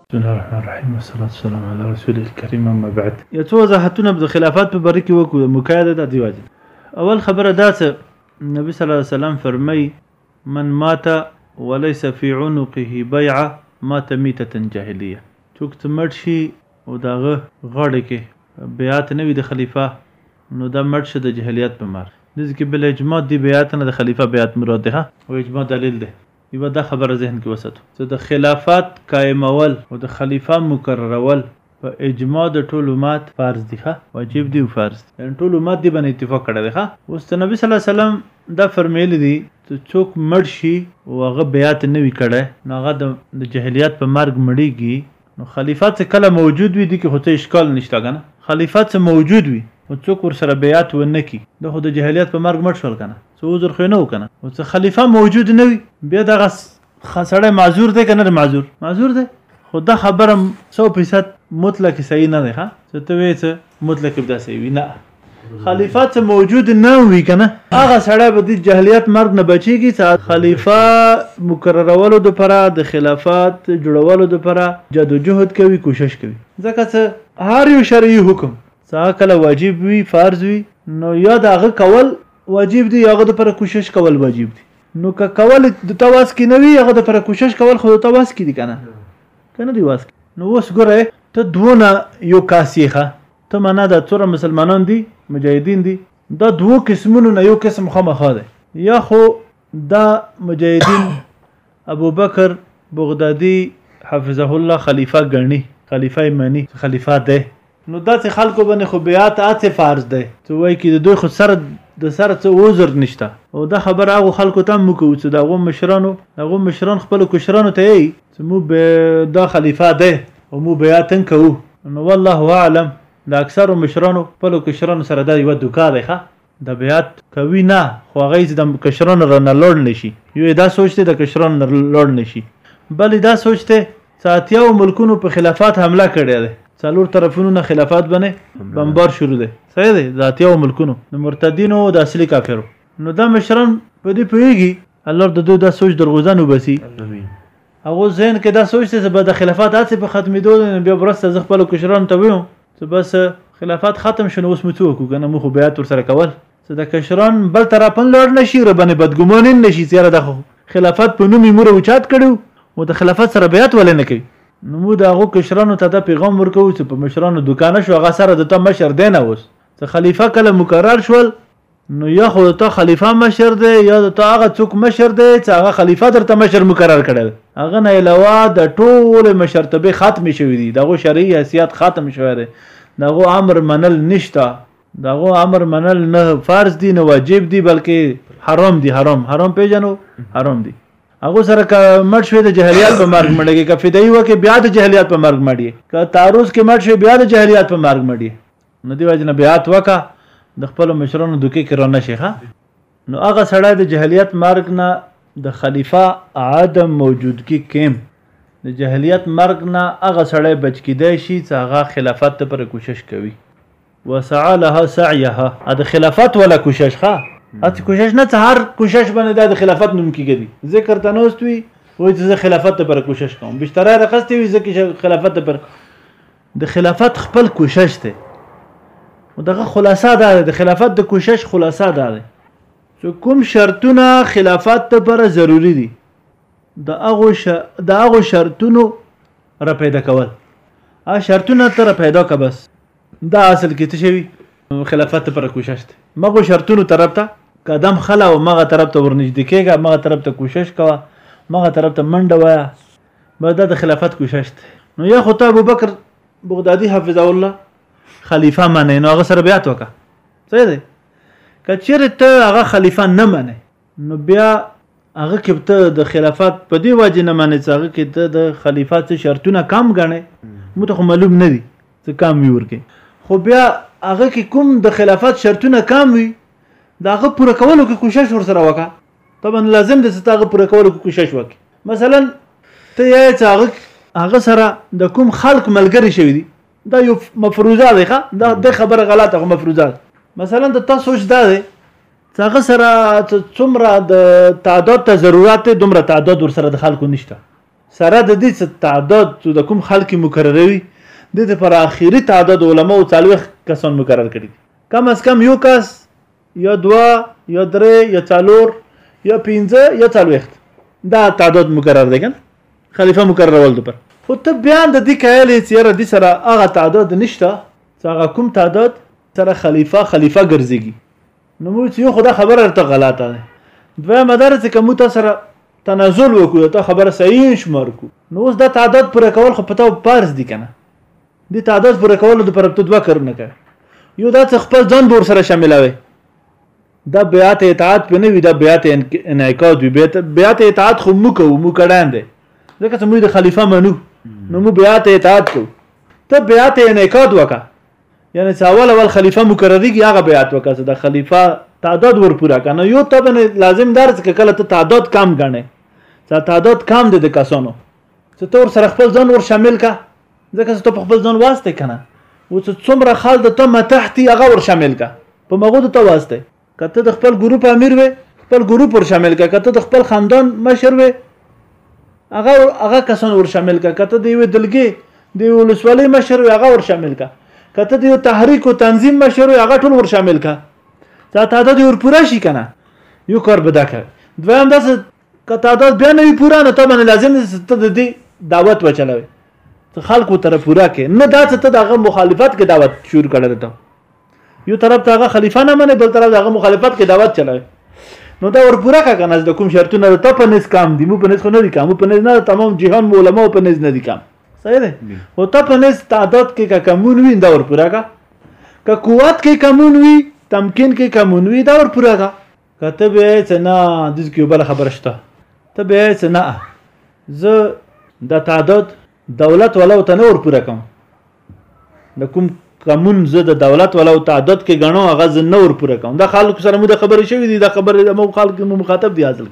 بسم الله الرحمن الرحيم والصلاة والسلام على رسول الكريم اما بعد يا څو وضاحتونه د خلافات په باره کې وکړو مقايده د دې واجب اول خبره دا چې نبی صلی الله علیه وسلم فرمای من مات وليس في عنقه بيعه مات ميته جاهليه څوک چې مړ شي او دغه غاړه کې بیعت نه وي د خلیفہ نو دا مړ شي د جهلیت په مار دځکه بل اجماع دی بیعت نه د خلیفہ بیعت مراد ده او اجماع دلیل ده یوه دا خبره ذهن کې وساتو چې د خلافت قایمول او د خلیفه مقررول په اجماع د ټول امت فرض دي ښه واجب دي او فرض دي یعنې ټول امت دې باندې اتفاق کړی دی ښه اوس د نبي صلی الله علیه وسلم دا فرمیلي دي چې څوک مړ شي او هغه بیعت نه وي کړی نو هغه د جهلیت په مرګ مړیږي نو خلیفه څه کله موجود وي دي کې خو څه اشکال نشته کنه خلیفه څه موجود وي او څوک ورسره بیعت ونه کی د خو د جهلیت په مرګ مړ شول کنه څه عذر خو نه وکنه او څه خلیفہ موجود نه وي بیا دغه خسړې معذور دی کنه معذور معذور دی خو دا خبره 100% مطلق صحیح نه ده څه ته وې څه مطلق به صحیح وي نه خلیفہ څه موجود نه وي کنه هغه سړی به د جهلیت مرګ نه بچيږي چې خلیفہ مقررولو د پره د خلافات جوړولو د پره جدوجهد کوي کوشش کوي ځکه چې هر یو شرعي حکم څا کله واجب وي فرض وي نو یا دغه کول واجب دي هغه د پر کوشش کول واجب دي نو که کول د تواس کې نه وي هغه د پر کوشش کول خو د تواس کې دي کنه کنه دی واس نو اوس ګره ته دونه یو کاسیخه ته معنا دا څوره مسلمانان دي مجاهدین دي دا دوه قسمونو نه یو قسم خامخا دی یا خو دا مجاهدین ابو بکر بغدادي حفظه الله خلیفہ ګڼي خلیفہ منی خلیفہ ده نو داسې خلکو باندې خو بیعت هسې فرض دی. څه وایي چې د دوی خو سره د سره څه عذر نشته او دا خبره هغو خلکو ته هم موږ کوو څه د هغو مشرانو د هغو مشران خپلو کشرانو ته یی څه موږ به دا خلیفه دی او موږ بیعت هم کوو نو والله اعلم د اکثرو مشرانو خپلو کشرانو سره دا یوه دوکه دی ښه د بیعت کوي نه خو هغه چې د کشرانو رنه لوړ نشي یو دا سوچ دی د کشرانو لوړ نشي بلې دا سوچ دی چې اتیاو ملکونو په خلافات حمله کړې ده څلور طرفونو نه خلافات باندې بمبار شروع دی صحیح دی د اتیاو ملکونو د مرتدینو او د اصلي کافرو نو دا مشران په دې پوهېږي الله د دوی دا سوچ درغوزان وبسي هغه ذهن کې دا سوچ دی چې به د خلافات هڅې په ختمېدو دی بیا ورسته زه خپلو کشرانو ته ویم ته بس خلافت ختم شنو اوس مو څه وکړو کنه مو خو بیعت ور سره کول څه د کشران بل طرفن لړ نشي ربنه بدګمان نشي چیرې د خلافت په نوم مور اوچات کړو او د خلافت سره بیعت ولې نه کوي نو مو د هغه کشرانو ته د پیغام ورکوو چې په مشرانو دکان شو هغه سره د ته مشر دی نه اوس ته خلیفہ کله مقرر شول نو یا خو ته خلیفه مشر دی یا د ته هغه څوک مشر دی چې هغه خلیفه درته مشر مقرر کړی دی هغه نه علاوه د ټولې مشرتبې ختمې شوې دي دغه شرعي حیثیت ختم شوی دی دغه امر منل نشته دغه امر منل نه فرض دي نه واجب دي بلکې حرام دي حرام حرام پیژنو حرام دي هغه سره که مړ شوی د جهلیت په مرګ مړیږي که فدایي وکړي بیا د جهلیت په مرګ مړي که تعرض کې مړ شوی بیا د جهلیت په مرګ مړي نو دی وجنه بیعت وکا د خپل مشرانو دوکې کې را نشي ښه نو هغه سړی د جهلیت مرګ نه د خلیفه عدم موجودګي کېم د جهلیت مرګ نه هغه سړی بچ کیدای شي چې هغه خلافت ته پر کوشش کوي وسعى لها سعيها د خلافت ولا کوشش ښه اته کوشش نه ته هر کوشش باندې د خلافت نوم کیږي ذکر ته نوستوي وای چې زه خلافت ته پر کوشش کوم بشتره رخصتي وي ځکه خلافت ته پر د خلافت خپل کوشش دی دغه خلاصه دا ده د خلافت د کوشش خلاصه دا ده چې کوم شرطونه خلافت لپاره ضروری دي د هغو ش... د هغو شرطونو را پیدا کول ا شرطونه تر پیدا ک بس دا اصل کې څه شوی خلافت پر کوشش ته مغه شرطونو طرف ته قدم خلا او مغه طرف ته ورنږدې کېږه مغه طرف ته کوشش کوه مغه طرف ته منډه وایه بس دا د خلافت کوشش دی نو یا خو ته ابوبکر بغدادي حفظه الله خلیفه منې نو هغه سره بیعت وکړه صحیح دی که چېرې ته هغه خلیفه نه منې نو بیا هغه کې ته د خلافت په دی وجه نه منې چې هغه کې ته د خلیفه څه شرطونه کم ګڼې مو ته خو معلوم نه دي څه کم وي ورکې خو بیا هغه کې کوم د خلافت شرطونه کم وي دا هغه پوره کولو کې کوشش ور سره وکړه طبعا لازم دي چې تاغه پوره کولو کوشش وکړي مثلا ته یې چې هغه هغه سره د کوم خلق ملګری شوی دی دا یو مفروضه دی ښه دا د خبره غلطه خو مفروضه ده مثلا د تاسو سوچ دا دی چې هغه سره څومره د تعداد ته ضرورت دی دومره تعداد ور سره د خلکو نشته سره د دې چې تعداد د کوم خلک مکرروي د دې پر اخیری تعداد علما او څلوخ کسان مکرر کړي کم از کم یو کس یا دوا یا درې یا څلور یا پنځه یا څلوېښت دا تعداد مکرر دی کنه خلیفه مکررول د پر خو ته بیا د دې کایلې چې یاره دې سره هغه تعداد نشته چې هغه کوم تعداد سره خلیفه خلیفه ګرځېږي نو موږ یو خدا خبره ورته غلطه ده دوه مدار چې کوم تاسو سره تنازل وکړو ته خبره صحیح شمار کو نو اوس دا تعداد پر کول خو پتاو پارس دي کنه د تعداد پوره کولو لپاره ته دوه کارونه کوي یو دا چې خپل ځان به ورسره شاملوي دا بیعت اطاعت په نه وي دا بیعت انعقاد وي بیعت اطاعت خو مو کوو مو کړان دی ځکه چې موږ د خلیفه منو نو مو بیعت اطاعت کوو ته بیعت انعقاد وکړه یعنی چې اول اول خلیفه مقرریږي هغه بیعت وکړه چې د خلیفه تعداد ور پوره کنه یو ته لازم دار چې کله ته تعداد کم غنې چې تعداد کم دی د کسانو څه ته ورسره خپل ځان ور شامل کا ځکه ته په خپل ځان واسطه کنه و څه څومره خال د ته متحتي هغه ور شامل کا په مغو د ته واسطه کته د خپل ګروپ امیر وې خپل ګروپ ور شامل کا کته د خپل خاندان مشر وې هغه هغه کسان ور شامل کا کته د یو دلګي د ولسوالۍ مشر وې هغه ور شامل کا کته د یو تحریک او تنظیم مشر وې هغه ټول ور شامل کا دا تعداد ور پوره شي کنه یو کار به دا کوي دویم داسې که تعداد بیا نه وي پوره نو ته باندې لازم دی چې ته د دې دعوت وچلوي ته خلکو تر پوره کې نه دا چې ته دغه مخالفت کې دعوت شروع کړل ته یو طرف ته هغه خلیفہ نه منې بل طرف دغه مخالفت کې دعوت چلوي نو دا ور پوره کا کنه د کوم شرطونه د ته په نس کام دي مو په نس خو نه دي کام په نس نه تمام جهان علماء په نس نه دي کام صحیح ده او ته په نس تعداد کې کا کمون وي دا ور پوره کا که قوت کې کمون وي تمکین کې کمون وي دا ور پوره کا که ته به یې څه نه دز کې بل خبر شته ته به یې څه نه زه د تعدد دولت ولو ته نور پوره کوم د کوم کمون زه د دولت ولو تعدد کې غنو هغه زه نور پوره کوم د خلکو سره مو د خبرې شوې دي د خبرې د مو خلکو مو مخاطب دي حاصل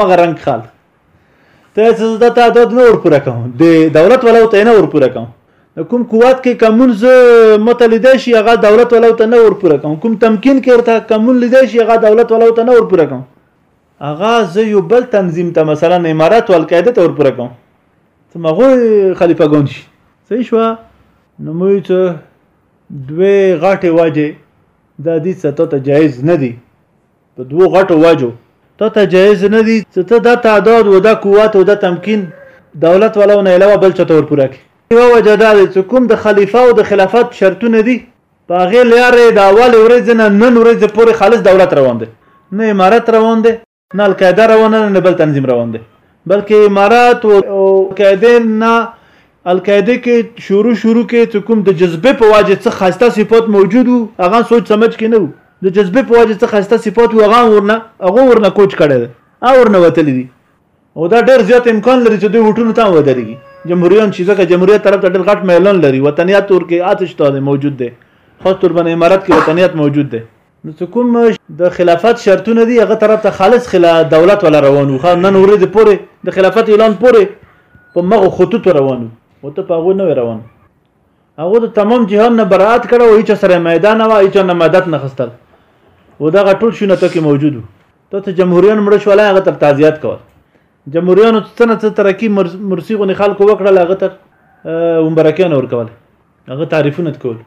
مغه رنگ خلک ته چې زه د تعداد نه ورپوره کوم د دولت ولو ته نه ورپوره کوم کوم قوت کې کمون زه مت لیدای شي هغه دولت ولو ته نه ورپوره کوم کوم تمکین کې ورته کمون لیدای شي هغه دولت ولو ته نه ورپوره کوم هغه زه یو بل تنظیم ته مثلا امارات والقاعده ته ورپوره کوم ته مغول خلیفہ ګون شي صحیح شو نو موږ ته دوه غټه واجه د دې ستو ته جایز نه دي په دوو غټو وجو ته ته جایز نه دي چې ته دا تعداد و دا قوت و دا تمکین دولت ولو نه علاوه بل چته ور پوره کی یو وجه دا دی چې کوم د خلیفه او د خلافت شرطونه دي په هغې لارې د اول ورځې نه نن ورځې پورې خالص دولت روان دی نه امارت روان دی نه القاعده روانه نه بل تنظیم روان دی بلکې امارات او قاعده نه القاعده کې شروع شروع کې چې کوم د جذبه په واجه څه خاصه صفات موجود وو هغه سوچ سمج کې نه وو د جذبه په واجه څه خاصه صفات وو هغه ورنه هغه ورنه کوچ کړي ده او ورنه وتل دي او دا ډېر زیات امکان لري چې دوی وټونو ته ودرېږي جمهوریت چې ځکه جمهوریت طرف ته ډېر غټ میلان لري وطنیات تور کې آتش ته موجود دی خاص تور باندې امارات کې وطنیات موجود دی نو چې کوم د خلافت شرطونه دي هغه طرف ته خالص خلا دولت ولا روانو خو نن ورځ پورې د خلافت اعلان پورې په مغه خطوط روانو او ته په هغه نه روان هغه د تمام جهان نه برات کړه او هیڅ سره میدان وا هیڅ نه مدد نه خستل و دا غټول شونه ته کې موجودو ته ته جمهوریان مړ شو هغه تر تعزیات کول جمهوریانو څنګه څه ترقی مرسیغو نه خلکو وکړه هغه تر ومبرکیان ور کول هغه تعریفونه کول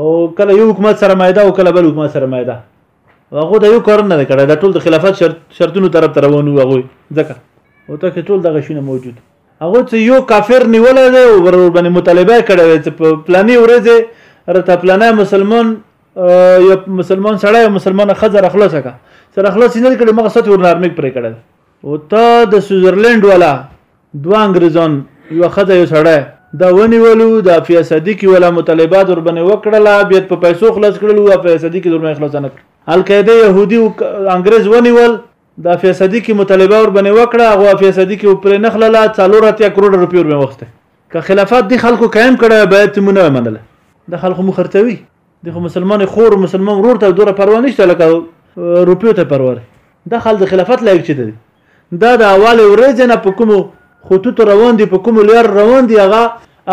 او کله یو حکومت سره مایده او کله بل حکومت سره مایده هغه د یو کار نه کړه د ټول د خلافت شرط شرطونو طرف ته روانو هغه ځکه او ته کې ټول دغه شونه موجود هغه چې یو کافر نیولای دی او ور باندې مطالبه کړی وي چې په پلاني ورځ رته پلانه مسلمان یو مسلمان سړی او مسلمانه خزر خلاص کا سره خلاص نه کړي مغه ست ورنارمیک پرې کړل او ته د سویزرلند والا دوه انګریزان یو خزه یو سړی دا ونیولو د افیا صدیقی ولا مطالبات ور باندې وکړله بیا په پیسو خلاص کړل او افیا صدیقی در باندې خلاص نه کړ القاعده يهودي او انګريز ونیول د افیا صدیقی مطالبه ور باندې وکړه هغه افیا صدیقی پر نه خلاله 4 کروڑ روپی ور باندې وخته که خلافات دی خلکو قائم کړه باید تمونه منله د خلکو مو خرڅوي د مسلمان خور مسلمان ورور ته دوره پروا نشته لکه روپیو ته پروا ده د خلک خلافت لایق چي دي دا د اواله ورځ نه په کومو خطوط روان دي په کومو لار روان دي هغه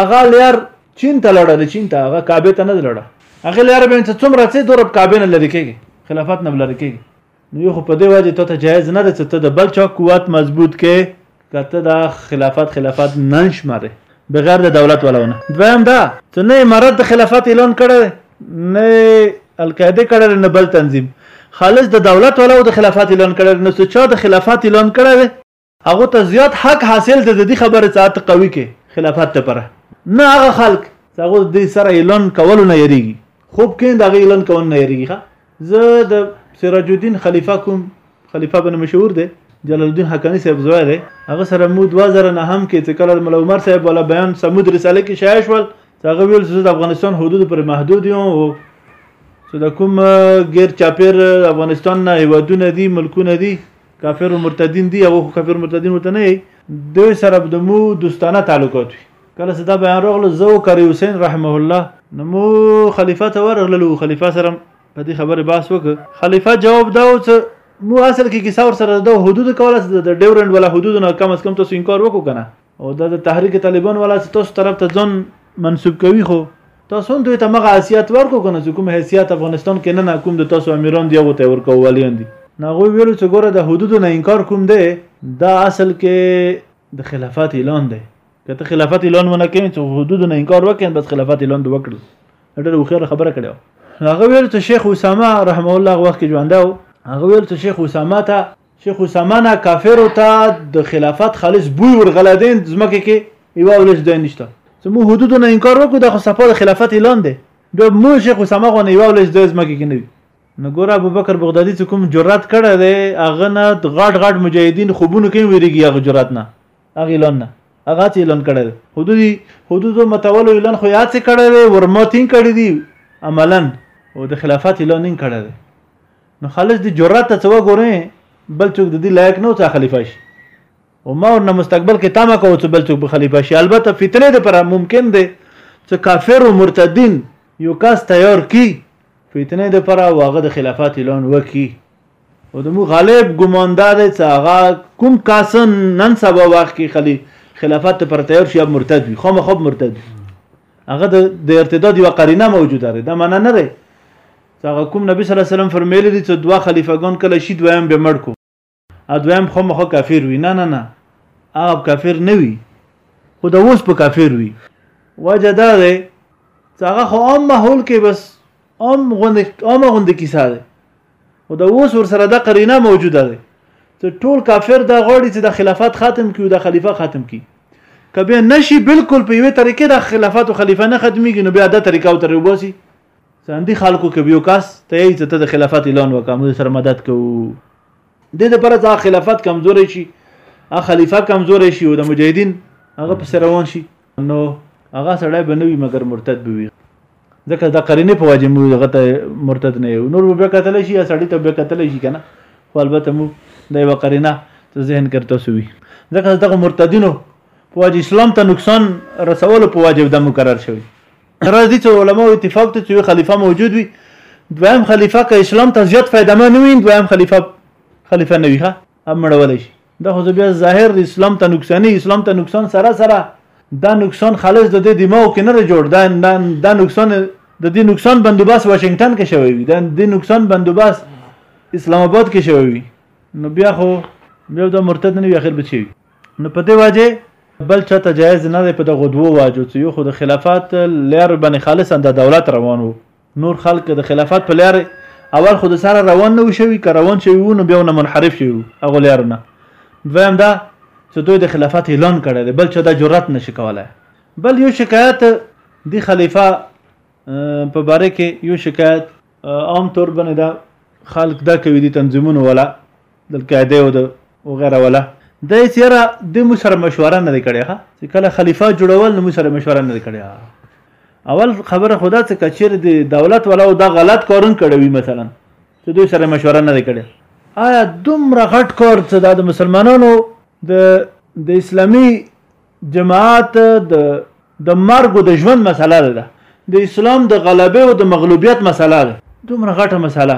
هغه لار چین ته لړل چین ته هغه کعبه ته نه لړل هغه لار به چې څومره څه دورب کعبه نه لری کېږي خلافت نه لری کېږي نو یو په دې وجه ته ته جایز نه ده چې ته د بل چا قوت مضبوط کې کته دا خلافت خلافت نه شماره بغیر د دولت ولونه دویم دا چې نه امارت د خلافت اعلان کړی نه القاعده کړی نه بل تنظیم خالص د دولت ولو د خلافت اعلان کړی نه چې چا د خلافت اعلان کړی هغه ته زیات حق حاصل د دې خبره ساعت قوي کې خلافت ته پر نه هغه خلک هغه د سره اعلان کول نه یریږي خوب کې د اعلان کول نه یریږي زه د سراج الدین خلیفه کوم خلیفه بن مشهور دی جلال الدین حقانی صاحب زوی دی هغه سره مو 2000 نه هم کې چې کله د مولا عمر صاحب ولا بیان سمود رساله کې شایع شول هغه ویل چې د افغانستان حدود پر محدود یو او چې د کوم غیر چاپیر افغانستان نه هیوادونه دي ملکونه دي کافر او مرتدین دي او کافر مرتدین وته نه دوی سره د مو دوستانه تعلقات وي کله چې دا بیان راغلو زه او قاری حسین رحمه الله نو مو خلیفه ته ورغللو خلیفه سره په دې خبره باس وکړ خلیفه جواب دا و چې مو اصل کې کیسه ور سره د حدود کوله چې د ډیورند ولا حدود نه کم از کم تاسو انکار وکړو کنه او دا د تحریک طالبان ولا چې تاسو طرف ته ځون منسوب کوي خو تاسو هم دوی ته مغه حیثیت ورکو کنه چې کوم حیثیت افغانستان کې نه نه کوم د تاسو امیران دی او ته ورکو ولیان دي نغوی ویلو چې ګوره د حدود نه انکار کوم دی دا اصل کې د خلافت اعلان دی که ته خلافت اعلان ونه کړې چې حدود نه انکار وکړې بس خلافت اعلان دې وکړ ډېره هوښیاره خبره کړې وه هغه ویل چې شیخ اسامه رحمه الله هغه وخت کې ژوندی و هغه ویل چې شیخ اسامه ته شیخ اسامه نه کافرو ته د خلافت خالص بوی ورغلی دی ځمکې کې یوه ورځ دی نشته چې موږ حدودو نه انکار وکړو دا خو صفا د خلافت اعلان دی بیا موږ شیخ اسامه غوندې یوه ورځ دی ځمکې کې نه وي نو ګوره ابوبکر بغدادي چې کوم جرأت کړی دی هغه نه غاټ غاټ مجاهدین خوبونو کې ویریږي هغه جرأت نه هغه لون نه هغه چې لون کړل حدود حدود متولو لون خو یاد څه کړل ورماتین کړی دی عملا او د خلافت لون نه کړل نو خالص د جرأت ته څو ګورې بل څوک د دې لایق نه و چې خلیفہ شي او ما ورنه مستقبل کې تمه کوو چې بل څوک به خلیفہ شي البته فتنه ده پر ممکن ده چې کافر او مرتدین یو کس تیار کی فتنه ده پر واغه د خلافت اعلان وکي او د مو غالب ګمان دا دی چې هغه کوم کس نن سبا وخت کې خلی خلافت پر تیار شي مرتد وي خامخا مرتد وي هغه د ارتداد یو قرینه موجوده ده دا معنی نه ده چې هغه کوم نبی صلی الله علیه وسلم فرمایلی دی چې دوا خلیفګان کله شي دویم به مړ کو ا دویم خو مخه کافر وي نه نه نه هغه کافر نه وي خو د اوس په کافر وي وجه دا ده چې هغه خو عام ماحول کې بس عام غوند عام غوند کیسه ده او د اوس ور سره د قرینه موجوده ده چې ټول کافر دا غواړي چې د خلافت خاتم کیو د خلیفہ خاتم کی کبه نشي بالکل په یوه طریقې د خلافت او خلیفہ نه ختميږي نو بیا د طریقه او تر وباسي ځاندي خلکو کې یو کاس ته یې چې د خلافت اعلان وکړه موږ سره مدد کوو د دې لپاره چې خلافت کمزوري شي خلیفہ کمزوري شي او د مجاهدین هغه په روان شي نو هغه سړی به نه وي مګر مرتد به وي ځکه دا قرینه په واجب مو هغه ته مرتد نه یو نور به کتل شي یا سړی ته به کتل شي کنه خو البته مو دا یو قرینه ته ذهن کرته سوي ځکه دغه مرتدینو په واجب اسلام ته نقصان رسول په واجب د مقرر شوی راځي چې علما اتفاق ته چې خلیفہ موجود وي دویم خلیفہ که اسلام ته زیات فائدہ مند وي دویم خلیفہ خلیفہ نه وي ها امړول شي دا خو بیا ظاهر اسلام ته نقصان نه اسلام ته نقصان سره سره دا نقصان خالص د دې دماغ کې نه جوړ دا دا نقصان د دې نقصان بندوباس واشنگټن کې شوی وي دا د نقصان بندوباس اسلام آباد کې شوی وي نو بیا خو بیا دا مرتد نه وي اخر بچي نو په دې واجه بل چاته جایز نه دی په دغه دوو واجو چې یو خو د خلافت لار باندې خالصا د دولت روان وو نور خلک د خلافت په لارې اول خو د سره روان نه شوي که روان شوي وو نو بیا نه منحرف شوي هغو لارو نه دویم دا چې دوی د خلافت اعلان کړی دی بل چا دا جرأت نشي کولی بل یو شکایت د خلیفه په باره کې یو شکایت عام طور باندې دا خلک دا کوي د تنظیمونو ولا دلقاعده او د وغیره ولا د چیرې د مو سره مشوره نه کړې ها چې کله خلیفہ جوړول نو مو سره مشوره نه کړې اول خبره خدا ته کچیر د دولت ولا او د غلط کارون کړوي مثلا چې دوی سره مشوره نه کړې آیا دومره غټ کار چې د مسلمانانو د د اسلامي جماعت د د مرګ او د ژوند مسله ده د اسلام د غلبې او د مغلوبیت مسله ده دومره غټه مسله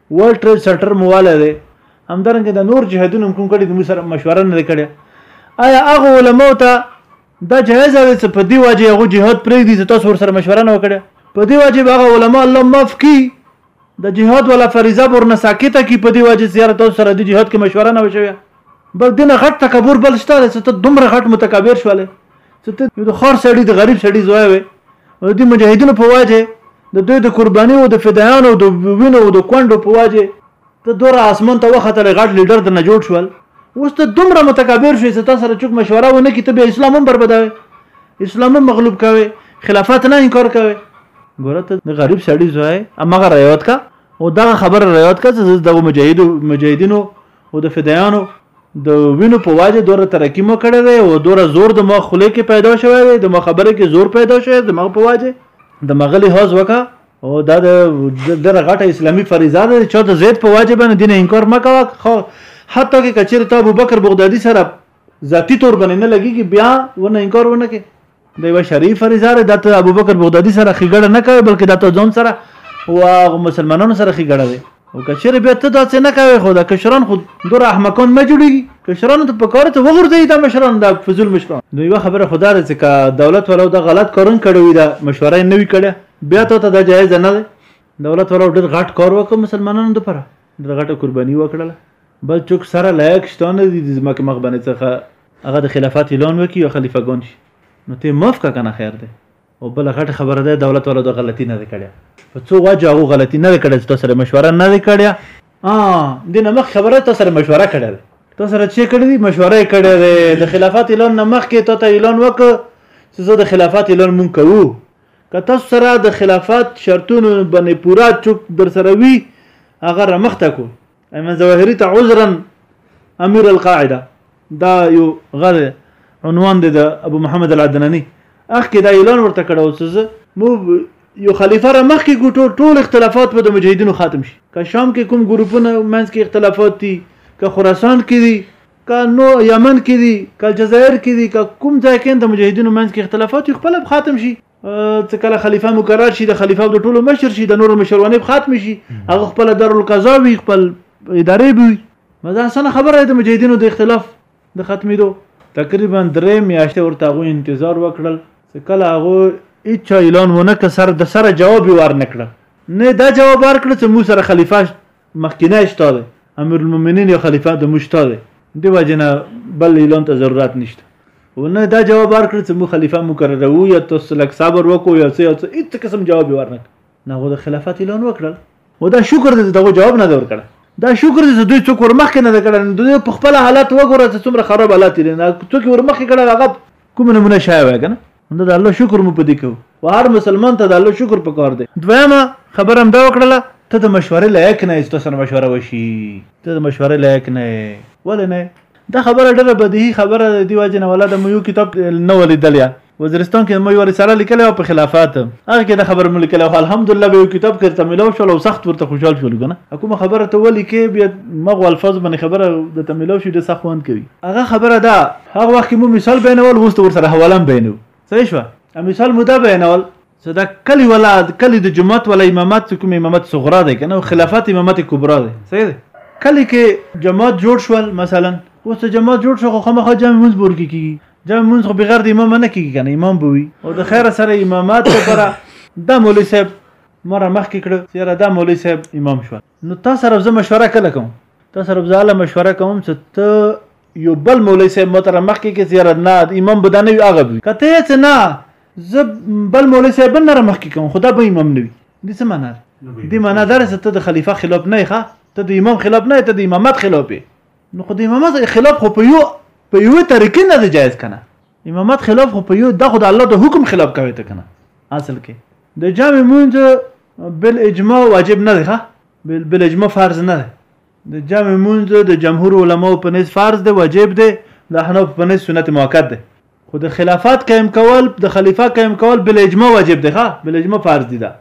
ورلد ټریډ سنټر مواله دی همدارنګه د نور جهادونو هم کوم کړي د سره مشوره نه کړي آیا هغه علما ته دا جایز دی چې په دی واجه هغه جهاد پرېږدي چې تاسو سره مشوره نه وکړي په دی واجه هغه علما الله معاف کی د جهاد ولا فریضه ورنه ساکته کی په دی واجه زیارت تاسو سره د جهاد کې مشوره نه وشوي بل دینه غټ تکبر بل شته چې ته دومره غټ متکبر شواله چې ته د خور سړی د غریب سړی زوی وې او د مجاهدینو په واجه د دوی د قرباني او د فدایانو او د وینو او د کونډو په واجه ته دوره اسمان ته وختل غټ لیډر د نه جوړ شول اوس ته دومره متکبر شې چې تاسو سره چوک مشوره ونه کی ته به اسلام هم بربدوي اسلام هم مغلوب کوي خلافت نه انکار کوي ګوره ته د غریب سړی زوی امغه ریوت کا او دا خبر ریوت کا چې دغه مجاهد مجاهدینو خو د فدایانو د وینو په واجه دوره ترقی مو کړی دی او دوره زور د ما خله کې پیدا شوی دی د ما خبره کې زور پیدا شوی د ما په واجه د مغلی هوز وکا او دا د دغه غټه اسلامي فریضه ده چې د زید په واجب باندې دین انکار مکوا خو حتی کې کچیر ته ابو بکر بغدادي سره ذاتی تور باندې نه لګيږي بیا ونه انکار ونه کې د یو شریف فرزاره د ته ابوبکر بغدادي سره خګړه نه کوي بلکې د ته ځون سره او مسلمانانو سره خګړه وي او کچره به ته داسې نه کوي خو دا کشران خو دور احمقان نه جوړيږي کشران ته په کار ته وګورځي دا مشران دا فزول مشران نو یو خبره خدا دې چې دولت ولو دا غلط کارون کړوي دا مشوره نه وی کړه بیا ته ته دا جایز نه ده دولت ولو ډېر غټ کار وکړ مسلمانانو لپاره ډېره غټه قرباني وکړله بل چوک سره لایق شته نه دي د ځمکې مخ باندې څخه هغه د خلافت اعلان وکړي او خلیفه ګان شي نو ته معاف که کنه خیر دی او بل غټه خبره ده دولت والا د غلطي نه کړې په څو واجه هغه غلطي نه کړې تاسو سره مشوره نه کړې ا د نمخ خبره تاسو سره مشوره کړې تاسو سره چې کړې دي مشوره کړې د خلافت اعلان نمخ کې ته اعلان وکړ چې زه د خلافت اعلان مونږ کوو که تاسو سره د خلافت شرطونو باندې پورا چوک در سره وي هغه رمخته کو اما ظواهری ته عذرا امیر القاعده دا یو غره عنوان دی د ابو محمد العدناني اخ کې دا اعلان ورته کړو چې مو یو خلیفہ را مخ کې ګټو ټول اختلافات به د مجاهدینو ختم شي که شام کې کوم ګروپونه منځ کې اختلافات دي که خراسان کې دي که نو یمن کې دي که الجزایر کې دي که کوم ځای کې د مجاهدینو منځ کې اختلافات خپل ختم شي څه کله خلیفہ مقرر شي د خلیفہ د ټولو مشر شي د نورو مشرونه ختم شي هغه خپل دارالقضا وي خپل ادارې به وي مزه سره خبره د مجاهدینو د اختلاف د ختمېدو تقریبا درې میاشتې ورته غو انتظار وکړل چې کله هغه هیڅ اعلان ونه ک سر د سره جواب ورنکړه نه دا جواب ورکړ چې مو سره خلیفہ مخکینی شته دی امیرالمؤمنین یا خلیفه د موږ شته دی دې وجې نه بل اعلان ته ضرورت نشته و نه دا جواب ورکړ چې موږ خلیفه مقرروو یا تاسو لږ صبر وکړو یا څه یا څه هېڅ قسم جواب یې ورنکړ نه خو د خلافت اعلان وکړل و دا شکر دی چې دغه جواب نه دی ورکړی دا شکر دی چې دوی څوک ورمخکې نه دی کړی نو دوی په خپل حالت وګوره چې څومره خراب حالات لري نه څوک یې ورمخکې کړی هغه کومه نمونه شوی وای که نه همدا د الله شکر مو په دې کوو و هر مسلمان ته د الله شکر په کار دی دویمه خبره هم دا وکړله ته د مشورې لایق نه یې ستاسو سره مشوره وشي ته د مشورې لایق نه یې ولې نه دا خبره ډېره بدیهي خبره ده دی وجه نه ولا د یو کتاب نه ولیدلیا وزیرستان کې مې ور سره لیکل او په خلافات هغه کې دا خبر مې لیکل او الحمدلله به یو کتاب کې ته ملو شو او سخت ورته خوشحال شو لګنه کومه خبره ته ولي کې بیا مغو الفاظ باندې خبره د تملو شي د سخوان کوي هغه خبره ده هغه وخت کې مو مثال بیانول اوس ته ورسره حواله هم بیانو صحیح شوه مثال مو دا بیانول چې دا کلی ولا کلی د جماعت ولا امامت کوم امامت صغرا دی کنه خلافت امامت کبرا دی صحیح دی کلی کې جماعت جوړ شول مثلا اوس ته جماعت جوړ شو خو خامخا جامع منځ بور کې کیږي جامع منځ خو بغیر د امام نه کیږي کنه امام بوي او د خیر سره امامات لپاره دا مولوی صاحب مره مخکې کړو چې دا مولوی صاحب امام شو نو تا سره زه مشوره کله کوم تا سره زه له مشوره کوم چې ته یو بل مولوی صاحب محترم مخ کې کې زیارت نه امام بدانه وي هغه وي کته چې نه زه بل مولوی صاحب نه مخ کې کوم خدا به امام نه وي دې څه معنا دې معنا دا چې ته د خلیفہ خلاف نه ښه ته د امام خلاف نه ته د امامت خلاف نو خو د امامت خلاف خو په یو په یو طریقې نه جایز کنه امامت خلاف خو په یو د خدای الله د حکم خلاف کوي ته کنه اصل کې د جامع مونږ بل اجماع واجب نه دی ها بل اجماع فرض نه دی د جامع مونږ د جمهور علماو په نس فرض دی واجب دی د احناف په نس سنت مؤکد دی خو د خلافت قائم کول د خلیفہ قائم کول بل اجماع واجب دی ها بل اجماع فرض دی دا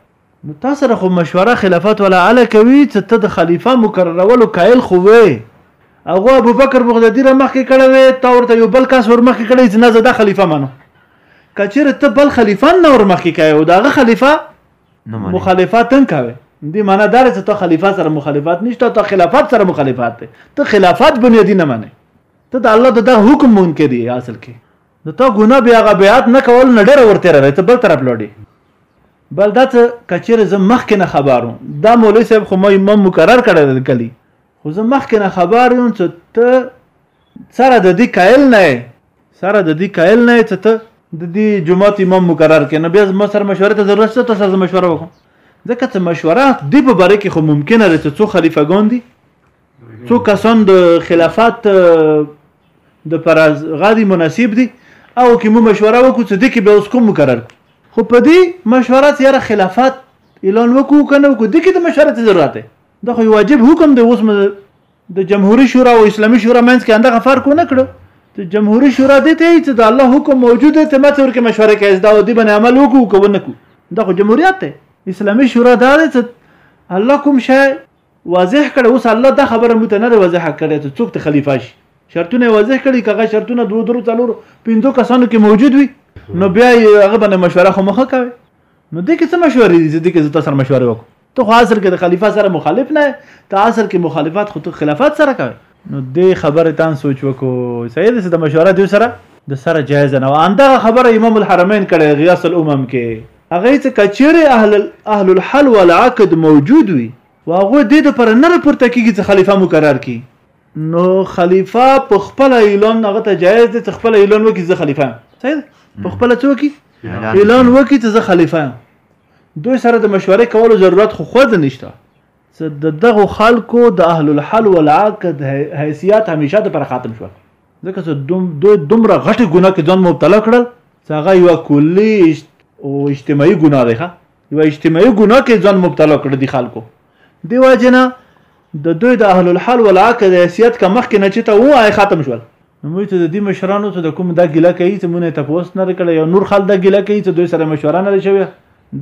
نو تا سره خو مشوره خلافت ولا اله کوي چې ته د خلیفه مقررولو قائل خو وې هغه ابو بکر بغدادي را مخکې کړی وی تا ورته یو بل کس ور مخکې کړی چې نه زه دا خلیفه منم که چېرې ته بل خلیفه نه ور مخکې کوې او د هغه خلیفه مخالفت نه کوې دې معنی دا چې ته خلیفه سره مخالفت نشته ته خلافت سره مخالفت دی ته خلافت بنیادي نه منې ته د الله د دغه حکم مونږ کې دی اصل کې نو ته ګناه بیا هغه بیعت نه کول نه ډېره ورتېره دی ته بل طرف لوړې بل دا ته کچېرې زه مخکې نه خبر وم دا مولوي صاحب خو ما امام مقرر کړی دی کلي خو زه مخکې نه خبر یم چې ته سره د دې قایل نه یې سره د دې قایل نه یې چې ته د دې جماعت امام مقرر کړې نو بیا زما سره مشوره ته ضرورت شته تاسو سره مشوره وکړم ځکه چې مشوره دې په باره کې خو ممکنه ده چې څو خلیفګان دي څو کسان د خلافت د پراز غادي مناسب دي او کې مو مشوره وکړو چې د کې به اوس کوم مقرر خو په دې مشوره سره خلافت اعلان وکړو کنه وکړو د کې د مشوره ضرورت دی دا خو واجب حکم دی اوس د جمهوریت شورا او اسلامي شورا منځ کې اندغه فرق نه کړو د جمهوریت شورا دې ته چې د الله حکم موجود دی ته ماته ورکه مشوره کوي دا دې باندې عمل وکړو کو نه کو دا خو جمهوریت دی اسلامي شورا دا دی چې الله کوم شی واضح کړه اوس الله دا خبره مو ته نه ده واضح کړې ته څوک ته خلیفہ شي شرطونه یې واضح کړي که هغه شرطونه دوه درو څلورو پنځو کسانو کې موجود وي نو بیا یې هغه باندې مشوره خو مخه کوي نو دې کې څه مشورې دي چې دې کې زه تاسو سره مشورې وکړم ته خو عصر کې د خلیفه سره مخالف نه ته عصر کې مخالفت خو ته خلافت سره کوي نو دې خبره تان سوچ وکړو صحیح ده چې د مشوره دې سره د سره جایز نه و همدغه خبره امام الحرمین کړې غیاث الامم کې هغه ته کچيرې اهل اهل الحل والعقد موجود وي واغه دې د پر نه راپورته کیږي چې خلیفہ مقرر کی نو خلیفہ په خپل اعلان هغه ته جایز دي چې خپل اعلان وکړي زه خلیفہ صحیح په خپل څوک اعلان وکړي چې زه خلیفہ دوی سره د مشورې کولو ضرورت خو خود نشته چې د دغه خلکو د اهل الحل والعقد حیثیت همیشه د پر خاتم شو ځکه چې دوی دومره غټې ګناه کې ځان مبتلا کړل چې هغه یوه کلي او اجتماعي ګناه دی ښه یوه اجتماعي ګناه کې ځان مبتلا کړل دي خلکو دی وجه نه د دوی د اهل الحال والعقد د حیثیت کا مخکې نه چې ته وای ختم شول نو موږ ته د دې مشرانو ته د کوم دا ګیله کوي چې مونږ ته پوس نه کړی یو نور خل دا ګیله کوي چې دوی سره مشوره نه شوی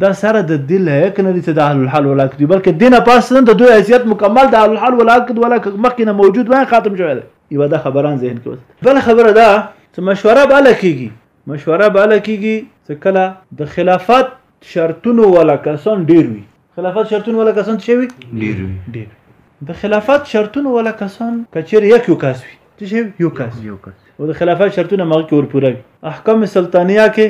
دا سره د دې لایق نه دي چې د اهل الحال والعقد بلکې دینه پاس نه د دوی حیثیت مکمل د اهل الحال والعقد ولا مخکې نه موجود وای ختم شوی یو دا خبران ذهن کې وساتئ بل خبره دا چې مشوره به هله کېږي مشوره به هله کېږي چې کله د خلافت شرطونو والا کسان ډېر وي خلافت شرطونو والا کسان څه وي ډېر وي ډېر د خلافت شرطونو والا کسان که چېرې یک یو کس وي څه شي یو کس یو کس او د خلافت شرطونه مغ کې ورپوره وي احکام سلطانیه کې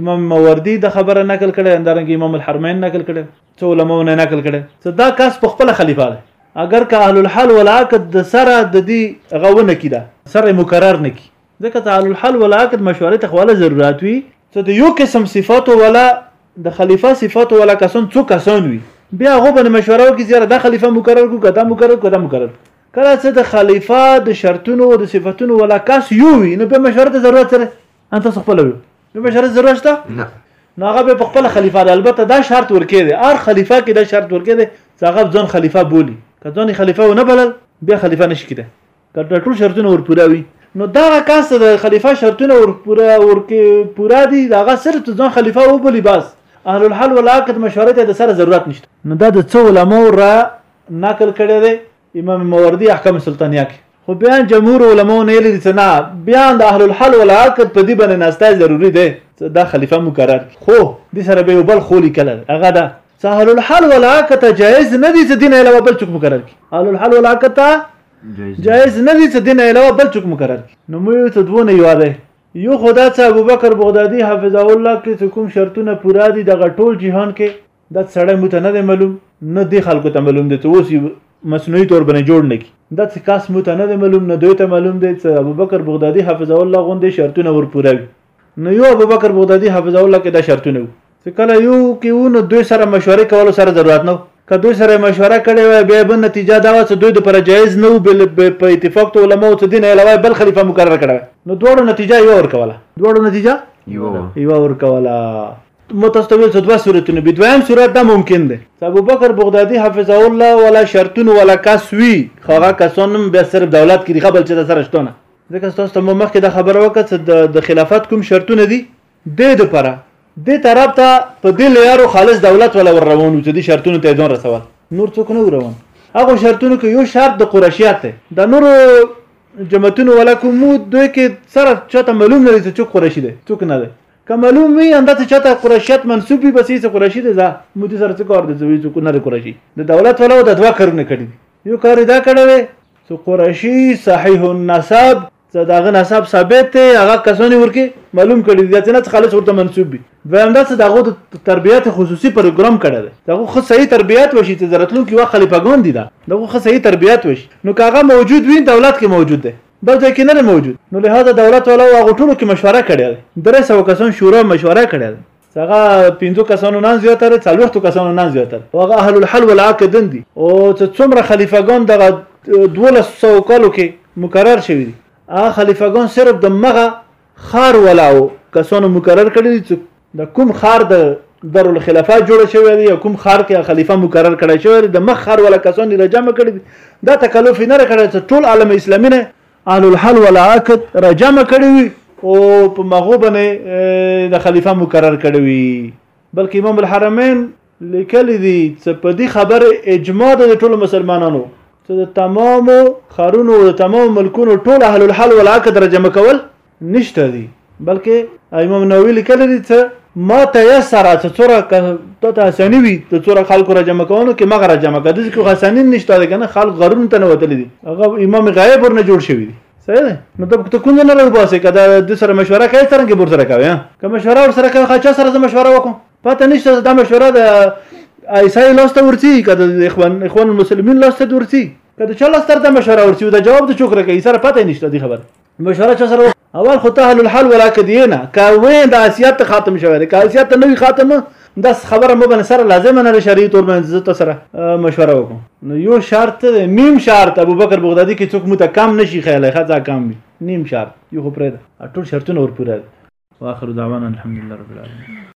امام موردی د خبره نقل کړي اندرنګ امام الحرمین نقل کړي څو علماو نه نقل کړي چې دا کس په خپل خلیفہ دی اگر که اهل الحل والعقد د سره د دې غوونه کی دا سره مکرر نه کی ځکه ته اهل الحل والعقد مشورې ته خواله ضرورت وي ته د یو قسم صفاتو ولا د خلیفہ صفاتو ولا کسان څو کسان وي بیا هغه باندې مشوره وکړي زیاده د خلیفہ مکرر کو کدا مکرر کو کدا مکرر کله چې د خلیفہ د شرطونو او د صفاتونو ولا کس یو وي نو په مشوره ته ضرورت سره ان تاسو خپل وي نو به شرط ضرورت شته نه نو هغه به خپل خلیفہ دی البته دا شرط ورکې دی هر خلیفہ کې دا شرط ورکې دی چې هغه ځان خلیفہ بولی که ځان خلیفہ ونه بلل بیا خلیفہ نشي کېدای که ټول شرطونه ور پوره وي نو دا کاست د خلیفہ شرطونه ور پوره ورکې پوره دي دا هغه صرف ځان خلیفہ وبلی بس اهل الحل والعقد مشورې ته د سره ضرورت نشته نو دا د څو علماو را نقل کړی دی امام موردی احکام سلطانیه کې خو بیا جمهور علما نه لري چې نه بیا د اهل الحل والعقد په دې باندې ناستای ضروری دی چې دا خلیفہ مقرر خو د سره به بل خولي کله هغه دا اهل الحل والعقد جائز نه دي چې دین علاوه بل څوک مقرر کی اهل الحل والعقد جائز نه دي چې دین علاوه بل څوک مقرر کی نو مو یو څه دوه نه یو دی یو خدا چې ابوبکر بغدادي حافظه الله کې کوم شرطونه پورا دي دغه ټول جهان کې دا سړی مو ته نه دی معلوم نه دی خلکو ته معلوم دی چې اوس مصنوعي تور باندې جوړ نه کی دا څه کاس مو ته نه دی معلوم نه دوی ته معلوم دی چې ابوبکر بغدادي حفظه الله غوندې شرطونه ورپوروي نو یو ابوبکر بغدادي حفظه الله کې دا شرطونه وو چې کله یو کې وو نو دوی سره مشورې کولو سره ضرورت نه که دوی سره مشوره کړې وای بیا به نتیجه دا و چې دوی د پر جایز نه وو بل په اتفاق ته علما او ته دین علاوه بل خلیفہ مقرر کړه نو دوړو نتیجه یو ور کوله دوړو نتیجه یو یو ور کوله ما تاسو ته ویل چې دوه صورتونه به دویم صورت دا ممکن دی چې ابوبکر بغدادي حفظه الله ولا شرطونه ولا کس وي خو هغه کسان هم بیا صرف دولت کې دي خبل چې د سره شتونه ځکه تاسو ته مو مخکې دا خبره وکړه چې د خلافت کوم شرطونه دي د د پره د طرف ته په دې لیارو خالص دولت ولا ور روانو چې دې شرطونه ته ځان رسول نور څوک نه روان هغه شرطونه کې یو شرط د قریشیات دی د نور جماعتونو ولا کوم دوی کې سره چاته معلوم نه دي چې څوک قریشي دی څوک نه دی که معلوم وي انده ته چاته قریشیت منسوب وي بس یې قریشي دی ځا مودي سره څه کار دی زوی څوک نه دی قریشي د دولت ولا د دوا کارونه کړی دي یو کار دا کړی وي چې قریشي صحیح النسب زه داغه نسب ثابت دی هغه کسانی ورکی معلوم کړی دی چې نه خالص ورته منسوب وي ویندا چې داغه د تربیات خصوصي پروګرام کړی دی داغه خو صحیح تربیات وشي چې زرتلو کې وا خلیفګان دي دا داغه خو صحیح تربیات وشي نو کاغه موجود وي دولت کې موجود دی بل ځای کې نه دی موجود نو لهذا دولت والا هغه ټولو کې مشوره کړې ده درې سوه کسان شورا مشوره کړې ده هغه پنځو کسانو نه زیاتره څلوېښتو کسانو نه زیاتره هغه اهل الحل والعقد دي او چې څومره خلیفګان دغه دولس سوه کالو کې مقرر شوي دي هغه خلیفګان صرف د مغه خار ولاو کسانو مقرر کړي دي چې د کوم خار د در الخلافه جوړ شوی دی کوم خار کې خلیفہ مقرر کړی شوی دی د مخ خار ولا کسان را جمع کړی دی دا تکلف نه کړی چې ټول عالم اسلامي نه اهل الحل ولا عقد را جمع کړی وي او په مغو باندې د خلیفہ مقرر کړی وي بلکې امام الحرمین لیکل دي چې په دې خبره اجماع د ټولو مسلمانانو چې د تمامو خارونو او د تمامو ملکونو ټول اهل الحل والعقد را جمع کول نشته دي بلکې امام نووي لیکلي دي چې ما تیسر چې څوره ته ته اساني وي د څوره خلکو را جمع کولو کې مغه را جمع کړه د ذکر اساني نشته ده کنه خلک غرون ته نه وتل دي هغه امام غیب ورنه جوړ شوی دي صحیح ده نو ته ته کوم نه راو باسي کدا د سره مشوره کوي څنګه بور سره کوي که مشوره ور سره کوي خا چا سره مشوره وکم پته نشته دا مشوره د ایسای لاس ته ورتي کدا اخوان اخوان المسلمین لاس ته ورتي کدا چا لاس ته مشوره ورتي دا جواب د چوکره کوي سره پته نشته دی خبره مشوره چا سره اول خو ته حل الحل ولا کدینا کا وې د اسیات خاتم شوی دی کا اسیات نوی خاتم د خبره مو بن سره لازم نه شری تور باندې زه سره مشوره وکم نو یو شرط نیم شرط ابو بکر بغدادي کې څوک مو ته کم نشي خیاله خزا کم وي نیم شرط یو خو پرې ده ټول شرطونه ور پوره دي واخر دعوانا الحمد لله رب العالمين